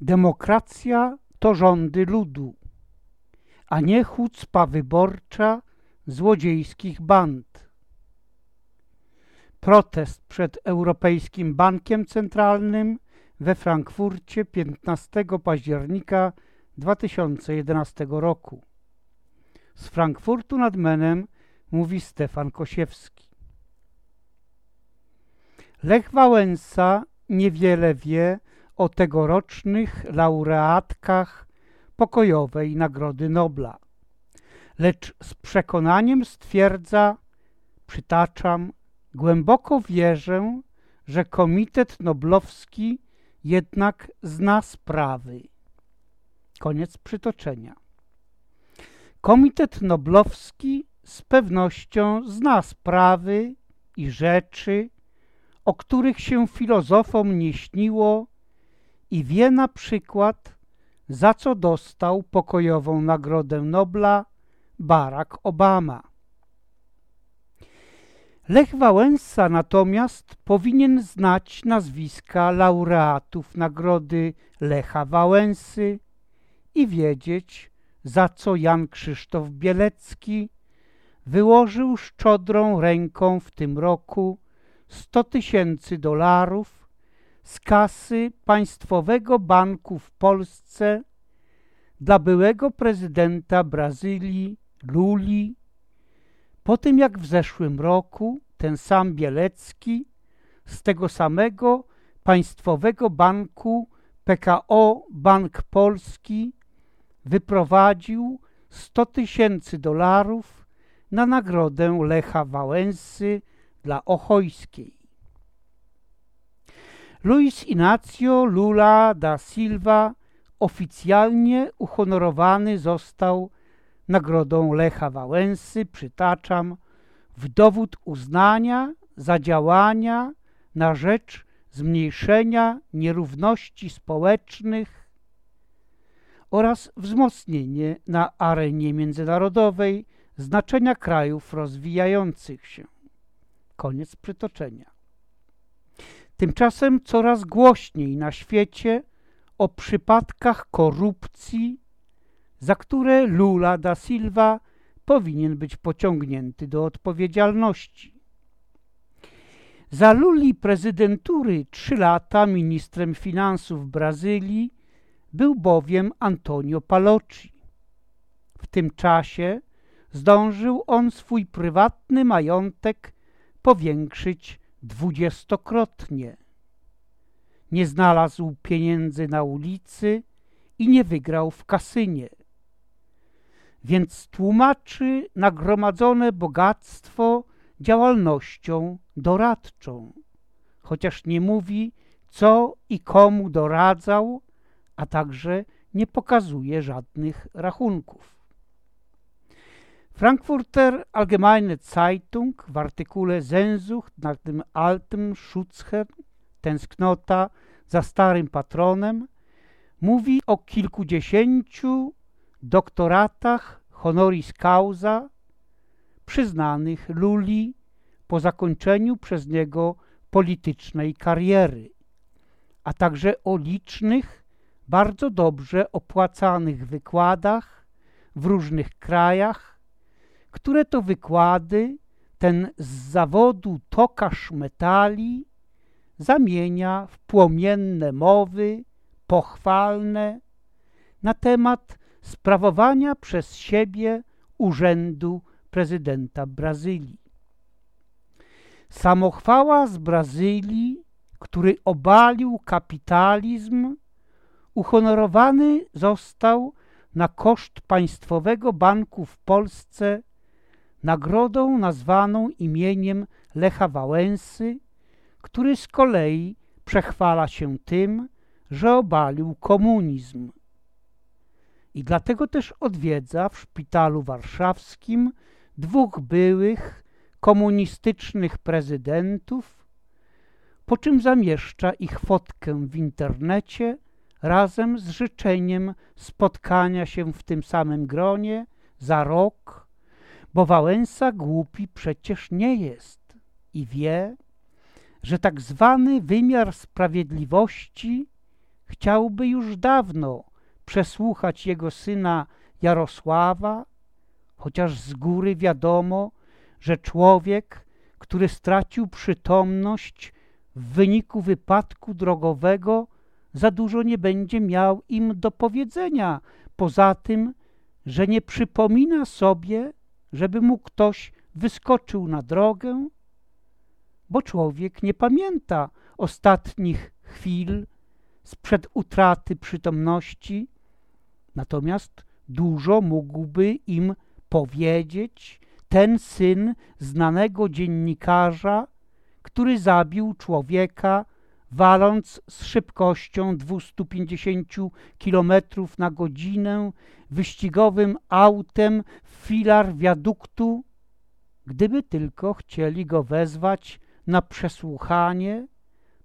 Demokracja to rządy ludu, a nie chucpa wyborcza złodziejskich band. Protest przed Europejskim Bankiem Centralnym we Frankfurcie 15 października 2011 roku. Z Frankfurtu nad Menem mówi Stefan Kosiewski. Lech Wałęsa niewiele wie o tegorocznych laureatkach pokojowej Nagrody Nobla, lecz z przekonaniem stwierdza, przytaczam, głęboko wierzę, że Komitet Noblowski jednak zna sprawy. Koniec przytoczenia. Komitet Noblowski z pewnością zna sprawy i rzeczy, o których się filozofom nie śniło i wie na przykład, za co dostał pokojową Nagrodę Nobla Barack Obama. Lech Wałęsa natomiast powinien znać nazwiska laureatów Nagrody Lecha Wałęsy i wiedzieć, za co Jan Krzysztof Bielecki wyłożył szczodrą ręką w tym roku 100 tysięcy dolarów z kasy Państwowego Banku w Polsce dla byłego prezydenta Brazylii Luli, po tym jak w zeszłym roku ten sam Bielecki z tego samego Państwowego Banku PKO Bank Polski wyprowadził 100 tysięcy dolarów na nagrodę Lecha Wałęsy dla Ochojskiej. Luis Inacio Lula da Silva oficjalnie uhonorowany został nagrodą Lecha Wałęsy, przytaczam, w dowód uznania za działania na rzecz zmniejszenia nierówności społecznych oraz wzmocnienie na arenie międzynarodowej znaczenia krajów rozwijających się. Koniec przytoczenia. Tymczasem coraz głośniej na świecie o przypadkach korupcji, za które Lula da Silva powinien być pociągnięty do odpowiedzialności. Za Luli prezydentury trzy lata ministrem finansów Brazylii był bowiem Antonio Palocci. W tym czasie zdążył on swój prywatny majątek powiększyć dwudziestokrotnie. Nie znalazł pieniędzy na ulicy i nie wygrał w kasynie. Więc tłumaczy nagromadzone bogactwo działalnością doradczą, chociaż nie mówi, co i komu doradzał, a także nie pokazuje żadnych rachunków. Frankfurter Allgemeine Zeitung w artykule Sehnsucht nach dem alten Schutzherrn, tęsknota za starym patronem, mówi o kilkudziesięciu doktoratach honoris causa przyznanych Luli po zakończeniu przez niego politycznej kariery, a także o licznych, bardzo dobrze opłacanych wykładach w różnych krajach które to wykłady ten z zawodu tokarz metali zamienia w płomienne mowy pochwalne na temat sprawowania przez siebie urzędu prezydenta Brazylii. Samochwała z Brazylii, który obalił kapitalizm, uhonorowany został na koszt Państwowego Banku w Polsce nagrodą nazwaną imieniem Lecha Wałęsy, który z kolei przechwala się tym, że obalił komunizm. I dlatego też odwiedza w szpitalu warszawskim dwóch byłych komunistycznych prezydentów, po czym zamieszcza ich fotkę w internecie razem z życzeniem spotkania się w tym samym gronie za rok bo Wałęsa głupi przecież nie jest i wie, że tak zwany wymiar sprawiedliwości chciałby już dawno przesłuchać jego syna Jarosława, chociaż z góry wiadomo, że człowiek, który stracił przytomność w wyniku wypadku drogowego, za dużo nie będzie miał im do powiedzenia, poza tym, że nie przypomina sobie, żeby mu ktoś wyskoczył na drogę, bo człowiek nie pamięta ostatnich chwil sprzed utraty przytomności, natomiast dużo mógłby im powiedzieć ten syn znanego dziennikarza, który zabił człowieka, waląc z szybkością 250 km na godzinę wyścigowym autem w filar wiaduktu, gdyby tylko chcieli go wezwać na przesłuchanie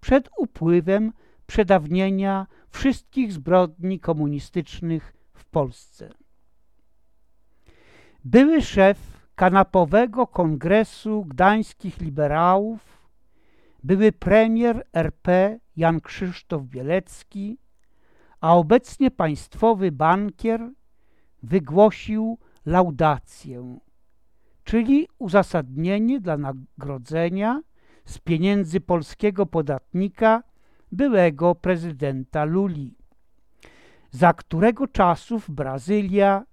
przed upływem przedawnienia wszystkich zbrodni komunistycznych w Polsce. Były szef kanapowego kongresu gdańskich liberałów, były premier RP Jan Krzysztof Bielecki, a obecnie państwowy bankier wygłosił laudację, czyli uzasadnienie dla nagrodzenia z pieniędzy polskiego podatnika byłego prezydenta Luli, za którego czasów Brazylia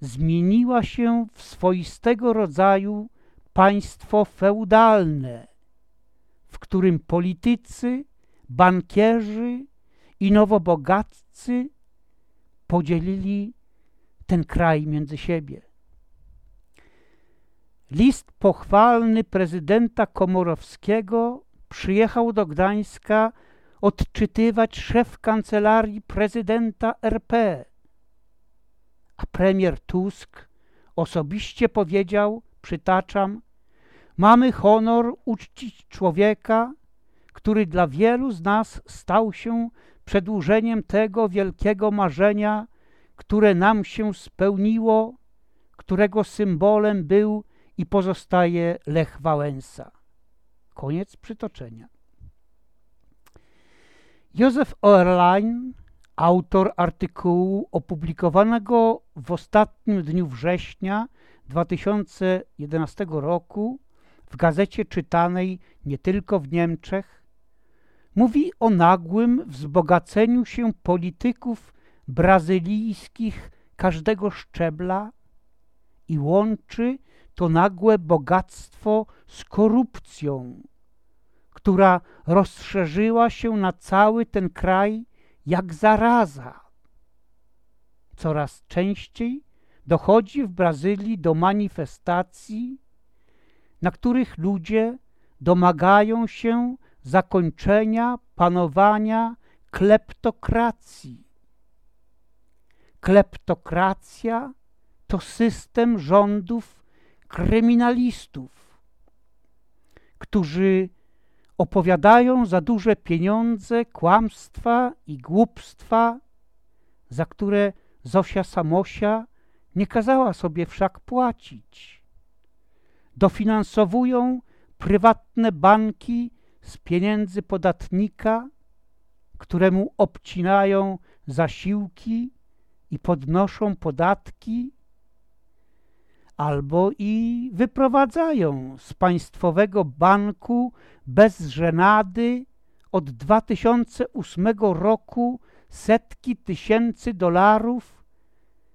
zmieniła się w swoistego rodzaju państwo feudalne, którym politycy, bankierzy i nowobogatcy podzielili ten kraj między siebie. List pochwalny prezydenta Komorowskiego przyjechał do Gdańska odczytywać szef kancelarii prezydenta RP. A premier Tusk osobiście powiedział, przytaczam, mamy honor uczcić człowieka, który dla wielu z nas stał się przedłużeniem tego wielkiego marzenia, które nam się spełniło, którego symbolem był i pozostaje Lech Wałęsa. Koniec przytoczenia. Józef Orlein, autor artykułu opublikowanego w ostatnim dniu września 2011 roku w gazecie czytanej nie tylko w Niemczech, mówi o nagłym wzbogaceniu się polityków brazylijskich każdego szczebla i łączy to nagłe bogactwo z korupcją, która rozszerzyła się na cały ten kraj jak zaraza. Coraz częściej dochodzi w Brazylii do manifestacji, na których ludzie domagają się zakończenia panowania kleptokracji. Kleptokracja to system rządów kryminalistów, którzy opowiadają za duże pieniądze, kłamstwa i głupstwa, za które Zosia Samosia nie kazała sobie wszak płacić. Dofinansowują prywatne banki z pieniędzy podatnika, któremu obcinają zasiłki i podnoszą podatki, albo i wyprowadzają z państwowego banku bez żenady od 2008 roku setki tysięcy dolarów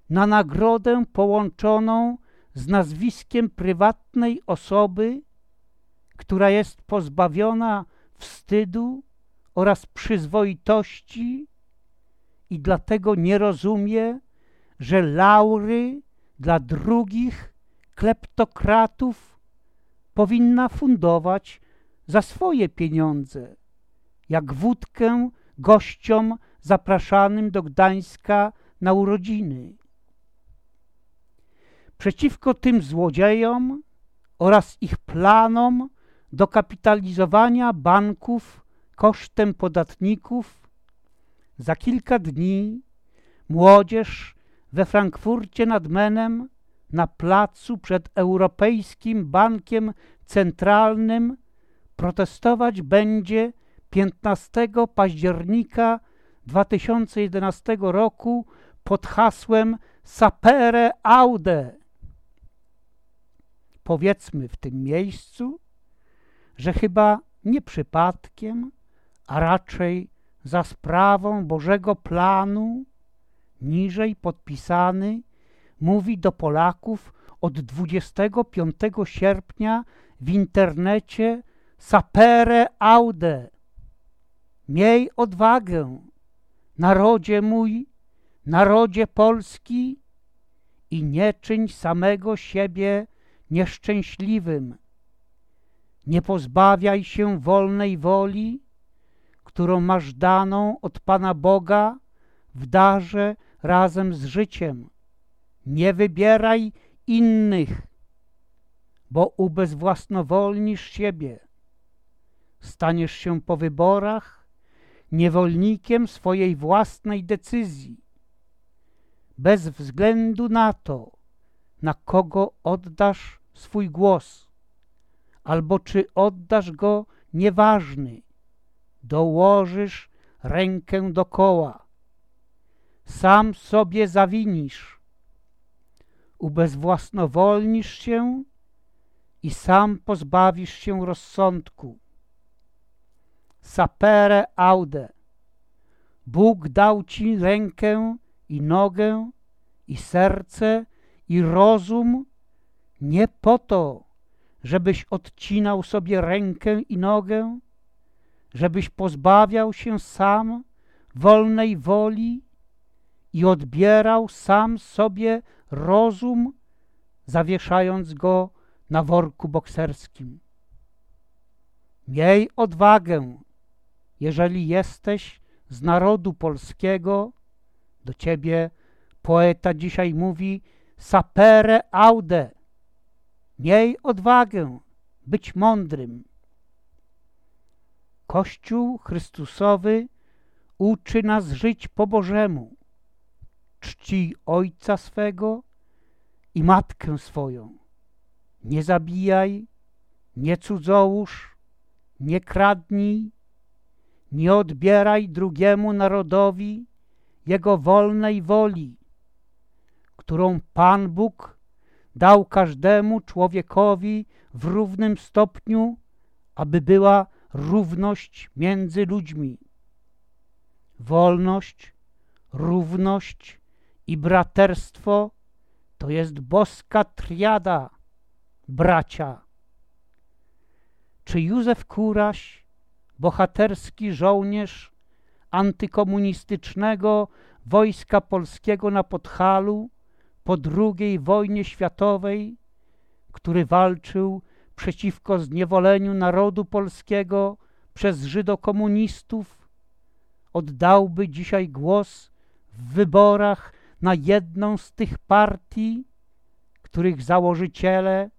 na nagrodę połączoną z nazwiskiem prywatnej osoby, która jest pozbawiona wstydu oraz przyzwoitości i dlatego nie rozumie, że laury dla drugich kleptokratów powinna fundować za swoje pieniądze, jak wódkę gościom zapraszanym do Gdańska na urodziny. Przeciwko tym złodziejom oraz ich planom dokapitalizowania banków kosztem podatników za kilka dni młodzież we Frankfurcie nad Menem na placu przed Europejskim Bankiem Centralnym protestować będzie 15 października 2011 roku pod hasłem Sapere Aude. Powiedzmy w tym miejscu, że chyba nie przypadkiem, a raczej za sprawą Bożego planu, niżej podpisany, mówi do Polaków od 25 sierpnia w internecie Sapere Aude. Miej odwagę, narodzie mój, narodzie polski i nie czyń samego siebie nieszczęśliwym. Nie pozbawiaj się wolnej woli, którą masz daną od Pana Boga w darze razem z życiem. Nie wybieraj innych, bo ubezwłasnowolnisz siebie. Staniesz się po wyborach niewolnikiem swojej własnej decyzji, bez względu na to, na kogo oddasz swój głos, albo czy oddasz go nieważny, dołożysz rękę do koła. Sam sobie zawinisz, ubezwłasnowolnisz się i sam pozbawisz się rozsądku. Sapere aude. Bóg dał ci rękę i nogę i serce i rozum nie po to, żebyś odcinał sobie rękę i nogę, żebyś pozbawiał się sam wolnej woli i odbierał sam sobie rozum, zawieszając go na worku bokserskim. Miej odwagę, jeżeli jesteś z narodu polskiego, do ciebie poeta dzisiaj mówi sapere aude. Miej odwagę być mądrym. Kościół Chrystusowy uczy nas żyć po Bożemu. Czci ojca swego i matkę swoją. Nie zabijaj, nie cudzołóż, nie kradnij, nie odbieraj drugiemu narodowi jego wolnej woli, którą Pan Bóg dał każdemu człowiekowi w równym stopniu, aby była równość między ludźmi. Wolność, równość i braterstwo to jest boska triada, bracia. Czy Józef Kuraś, bohaterski żołnierz antykomunistycznego Wojska Polskiego na Podhalu po II wojnie światowej, który walczył przeciwko zniewoleniu narodu polskiego przez żydokomunistów, oddałby dzisiaj głos w wyborach na jedną z tych partii, których założyciele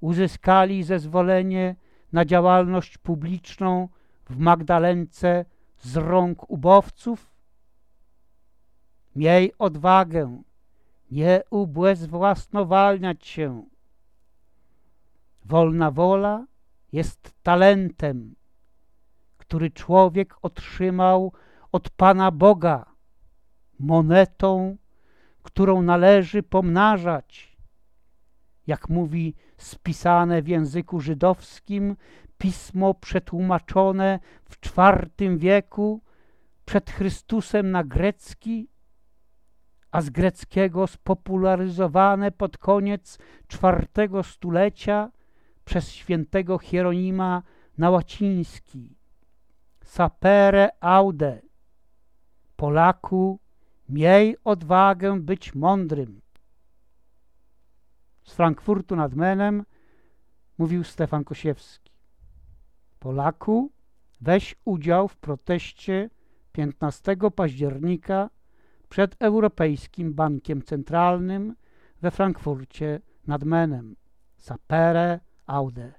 uzyskali zezwolenie na działalność publiczną w Magdalence z rąk ubowców? Miej odwagę, nie ubezwłasnowalniać się. Wolna wola jest talentem, który człowiek otrzymał od Pana Boga, monetą, którą należy pomnażać. Jak mówi spisane w języku żydowskim pismo przetłumaczone w IV wieku przed Chrystusem na grecki, a z greckiego spopularyzowane pod koniec IV stulecia przez świętego Hieronima na łaciński. Sapere aude. Polaku, miej odwagę być mądrym. Z Frankfurtu nad Menem mówił Stefan Kosiewski. Polaku, weź udział w proteście 15 października przed Europejskim Bankiem Centralnym we Frankfurcie nad Menem. Sapere aude.